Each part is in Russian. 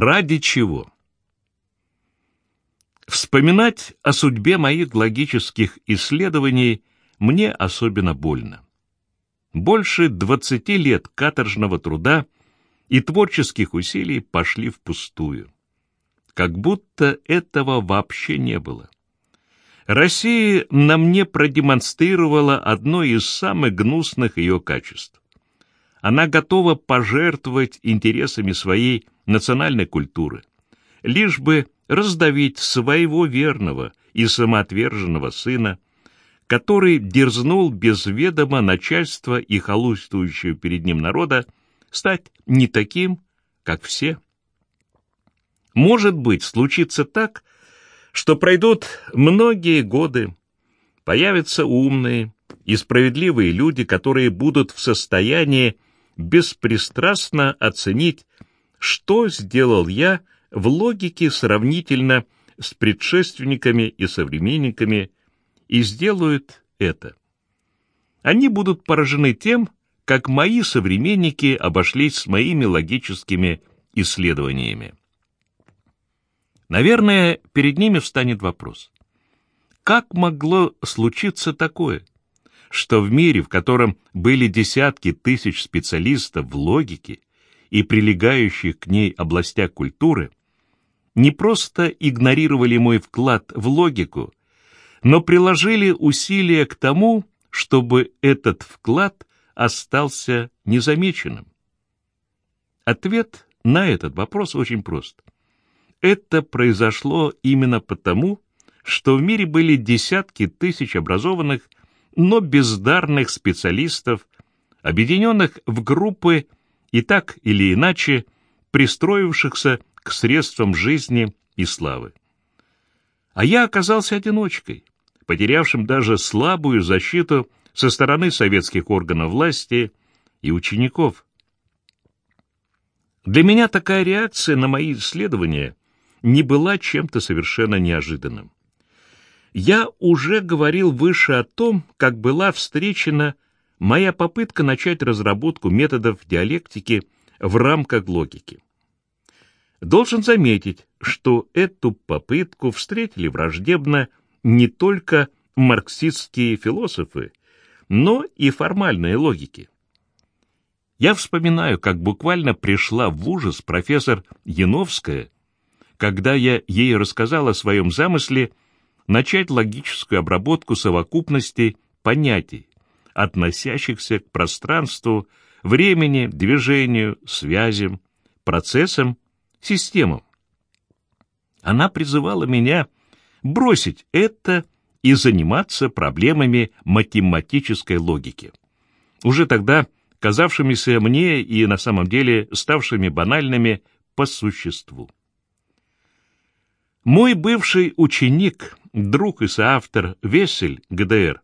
Ради чего? Вспоминать о судьбе моих логических исследований мне особенно больно. Больше двадцати лет каторжного труда и творческих усилий пошли впустую. Как будто этого вообще не было. Россия на мне продемонстрировала одно из самых гнусных ее качеств. Она готова пожертвовать интересами своей национальной культуры, лишь бы раздавить своего верного и самоотверженного сына, который дерзнул без ведома начальства и холустующего перед ним народа стать не таким, как все. Может быть, случится так, что пройдут многие годы, появятся умные и справедливые люди, которые будут в состоянии беспристрастно оценить, что сделал я в логике сравнительно с предшественниками и современниками, и сделают это. Они будут поражены тем, как мои современники обошлись с моими логическими исследованиями. Наверное, перед ними встанет вопрос. Как могло случиться такое, что в мире, в котором были десятки тысяч специалистов в логике и прилегающих к ней областях культуры, не просто игнорировали мой вклад в логику, но приложили усилия к тому, чтобы этот вклад остался незамеченным? Ответ на этот вопрос очень прост. Это произошло именно потому, что в мире были десятки тысяч образованных, но бездарных специалистов, объединенных в группы и так или иначе пристроившихся к средствам жизни и славы. А я оказался одиночкой, потерявшим даже слабую защиту со стороны советских органов власти и учеников. Для меня такая реакция на мои исследования не была чем-то совершенно неожиданным. Я уже говорил выше о том, как была встречена моя попытка начать разработку методов диалектики в рамках логики. Должен заметить, что эту попытку встретили враждебно не только марксистские философы, но и формальные логики. Я вспоминаю, как буквально пришла в ужас профессор Яновская, когда я ей рассказал о своем замысле начать логическую обработку совокупностей понятий, относящихся к пространству, времени, движению, связям, процессам, системам. Она призывала меня бросить это и заниматься проблемами математической логики. Уже тогда казавшимися мне и на самом деле ставшими банальными по существу. Мой бывший ученик, друг и соавтор Весель ГДР,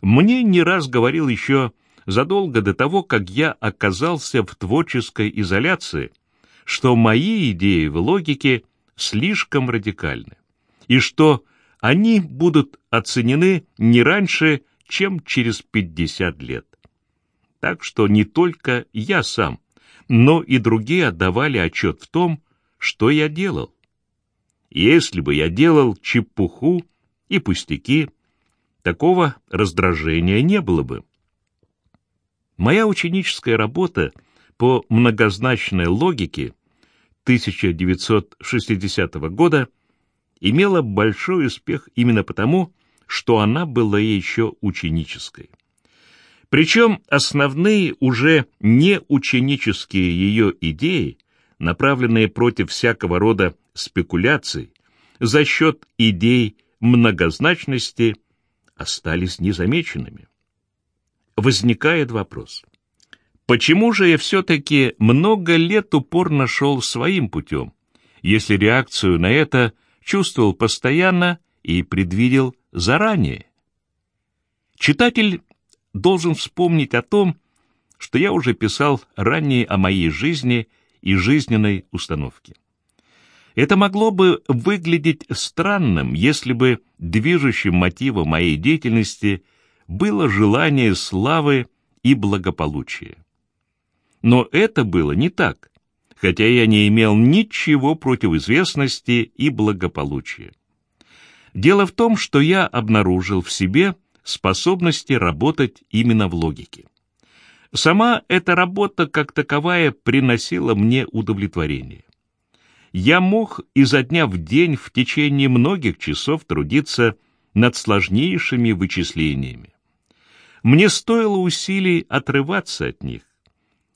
мне не раз говорил еще задолго до того, как я оказался в творческой изоляции, что мои идеи в логике слишком радикальны, и что они будут оценены не раньше, чем через 50 лет. Так что не только я сам, но и другие отдавали отчет в том, что я делал. Если бы я делал чепуху и пустяки, такого раздражения не было бы. Моя ученическая работа по многозначной логике 1960 года имела большой успех именно потому, что она была еще ученической. Причем основные уже не ученические ее идеи, направленные против всякого рода спекуляций, за счет идей многозначности, остались незамеченными. Возникает вопрос. Почему же я все-таки много лет упорно шел своим путем, если реакцию на это – чувствовал постоянно и предвидел заранее. Читатель должен вспомнить о том, что я уже писал ранее о моей жизни и жизненной установке. Это могло бы выглядеть странным, если бы движущим мотивом моей деятельности было желание славы и благополучия. Но это было не так. хотя я не имел ничего против известности и благополучия. Дело в том, что я обнаружил в себе способности работать именно в логике. Сама эта работа как таковая приносила мне удовлетворение. Я мог изо дня в день в течение многих часов трудиться над сложнейшими вычислениями. Мне стоило усилий отрываться от них.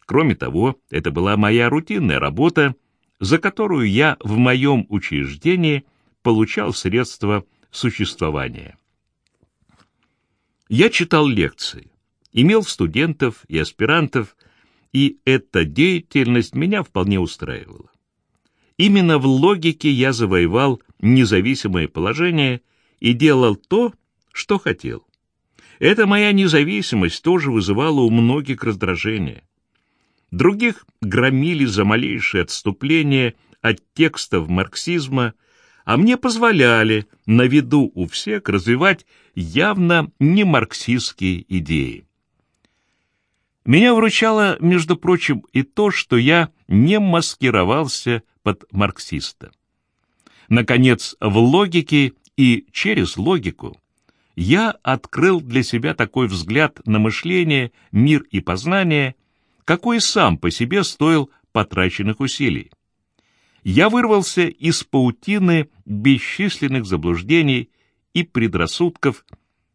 Кроме того, это была моя рутинная работа, за которую я в моем учреждении получал средства существования. Я читал лекции, имел студентов и аспирантов, и эта деятельность меня вполне устраивала. Именно в логике я завоевал независимое положение и делал то, что хотел. Эта моя независимость тоже вызывала у многих раздражение. Других громили за малейшее отступление от текстов марксизма, а мне позволяли на виду у всех развивать явно не марксистские идеи. Меня вручало, между прочим, и то, что я не маскировался под марксиста. Наконец, в логике и через логику я открыл для себя такой взгляд на мышление, мир и познание, какой сам по себе стоил потраченных усилий. Я вырвался из паутины бесчисленных заблуждений и предрассудков,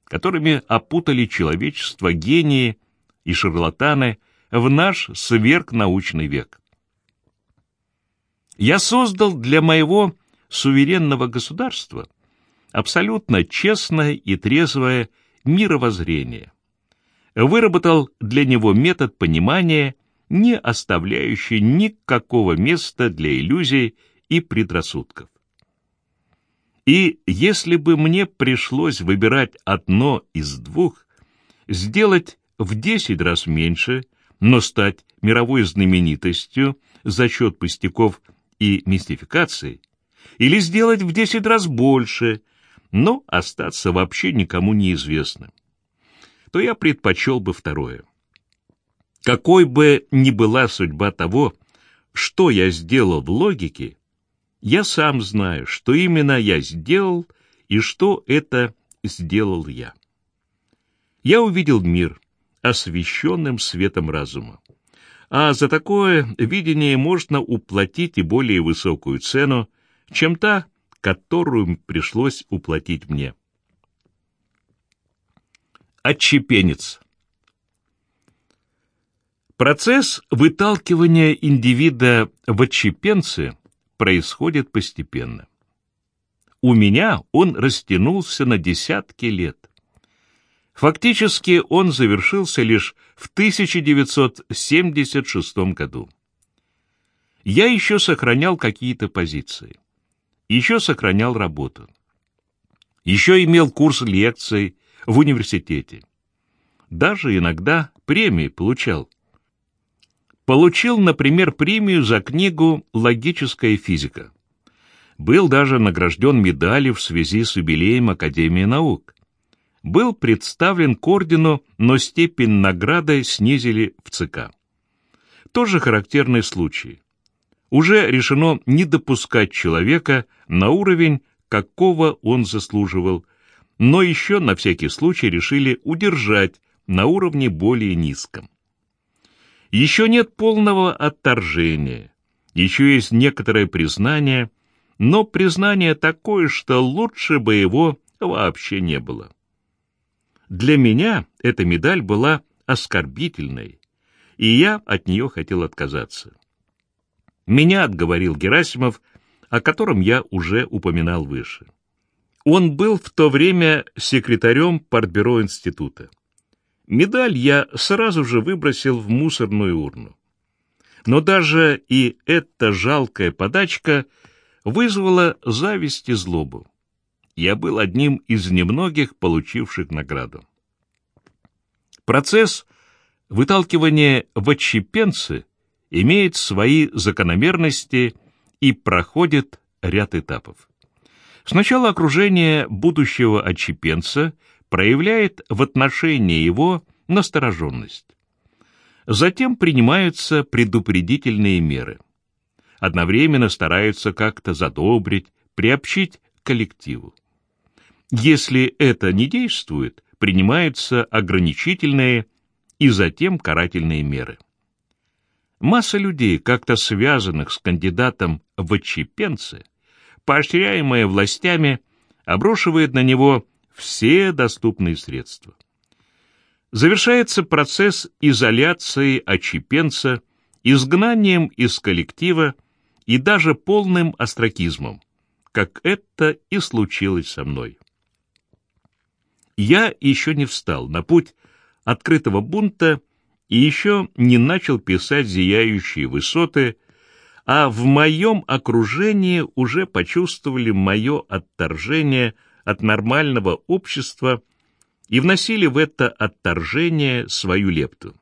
которыми опутали человечество гении и шарлатаны в наш сверхнаучный век. Я создал для моего суверенного государства абсолютно честное и трезвое мировоззрение. Выработал для него метод понимания, не оставляющий никакого места для иллюзий и предрассудков. И если бы мне пришлось выбирать одно из двух, сделать в десять раз меньше, но стать мировой знаменитостью за счет пустяков и мистификаций, или сделать в десять раз больше, но остаться вообще никому неизвестным, то я предпочел бы второе. Какой бы ни была судьба того, что я сделал в логике, я сам знаю, что именно я сделал и что это сделал я. Я увидел мир, освещенным светом разума а за такое видение можно уплатить и более высокую цену, чем та, которую пришлось уплатить мне. Отчепенец Процесс выталкивания индивида в отчепенцы происходит постепенно. У меня он растянулся на десятки лет. Фактически он завершился лишь в 1976 году. Я еще сохранял какие-то позиции. Еще сохранял работу. Еще имел курс лекций в университете. Даже иногда премии получал. Получил, например, премию за книгу «Логическая физика». Был даже награжден медалью в связи с юбилеем Академии наук был представлен к ордену, но степень награды снизили в ЦК. Тоже характерный случай. Уже решено не допускать человека на уровень, какого он заслуживал, но еще на всякий случай решили удержать на уровне более низком. Еще нет полного отторжения, еще есть некоторое признание, но признание такое, что лучше бы его вообще не было. Для меня эта медаль была оскорбительной, и я от нее хотел отказаться. Меня отговорил Герасимов, о котором я уже упоминал выше. Он был в то время секретарем партбюро института. Медаль я сразу же выбросил в мусорную урну. Но даже и эта жалкая подачка вызвала зависть и злобу я был одним из немногих получивших награду. Процесс выталкивания в отщепенцы имеет свои закономерности и проходит ряд этапов. Сначала окружение будущего отщепенца проявляет в отношении его настороженность. Затем принимаются предупредительные меры. одновременно стараются как-то задобрить, приобщить к коллективу. Если это не действует, принимаются ограничительные и затем карательные меры. Масса людей, как-то связанных с кандидатом в отщепенцы, поощряемая властями, обрушивает на него все доступные средства. Завершается процесс изоляции отщепенца, изгнанием из коллектива и даже полным остракизмом, как это и случилось со мной. Я еще не встал на путь открытого бунта и еще не начал писать зияющие высоты, а в моем окружении уже почувствовали мое отторжение от нормального общества и вносили в это отторжение свою лепту.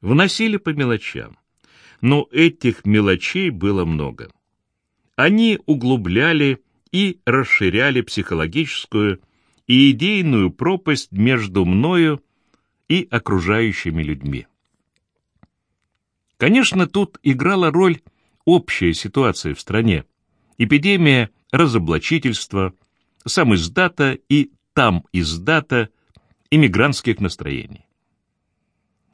Вносили по мелочам, но этих мелочей было много. Они углубляли и расширяли психологическую и идейную пропасть между мною и окружающими людьми. Конечно, тут играла роль общая ситуация в стране, эпидемия разоблачительства, сам издата и там издата иммигрантских настроений.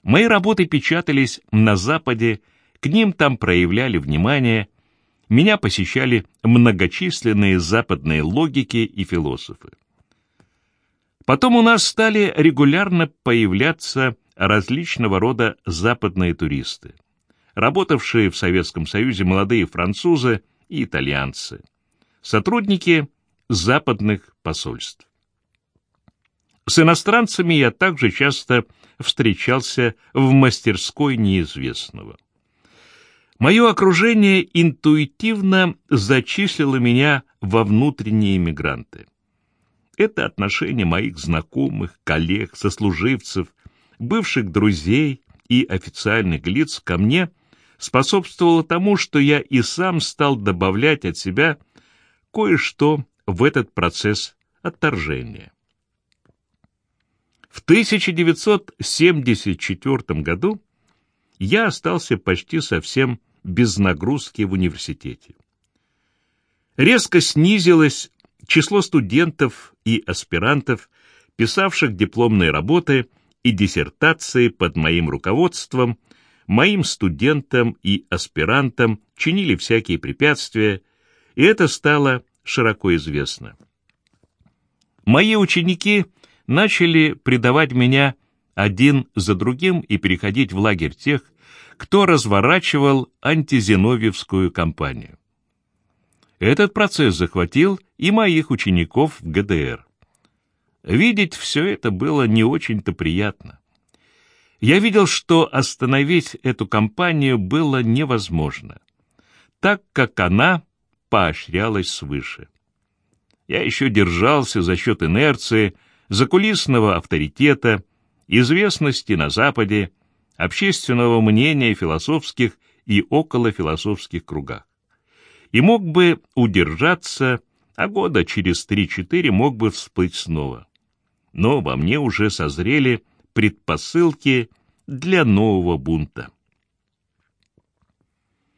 Мои работы печатались на Западе, к ним там проявляли внимание, меня посещали многочисленные западные логики и философы. Потом у нас стали регулярно появляться различного рода западные туристы, работавшие в Советском Союзе молодые французы и итальянцы, сотрудники западных посольств. С иностранцами я также часто встречался в мастерской неизвестного. Мое окружение интуитивно зачислило меня во внутренние мигранты. Это отношение моих знакомых, коллег, сослуживцев, бывших друзей и официальных лиц ко мне способствовало тому, что я и сам стал добавлять от себя кое-что в этот процесс отторжения. В 1974 году я остался почти совсем без нагрузки в университете. Резко снизилась число студентов и аспирантов, писавших дипломные работы и диссертации под моим руководством, моим студентам и аспирантам чинили всякие препятствия, и это стало широко известно. Мои ученики начали предавать меня один за другим и переходить в лагерь тех, кто разворачивал антизиновьевскую кампанию. Этот процесс захватил и моих учеников в ГДР. Видеть все это было не очень-то приятно. Я видел, что остановить эту кампанию было невозможно, так как она поощрялась свыше. Я еще держался за счет инерции, закулисного авторитета, известности на Западе, общественного мнения философских и околофилософских кругах и мог бы удержаться, а года через три-четыре мог бы всплыть снова. Но во мне уже созрели предпосылки для нового бунта.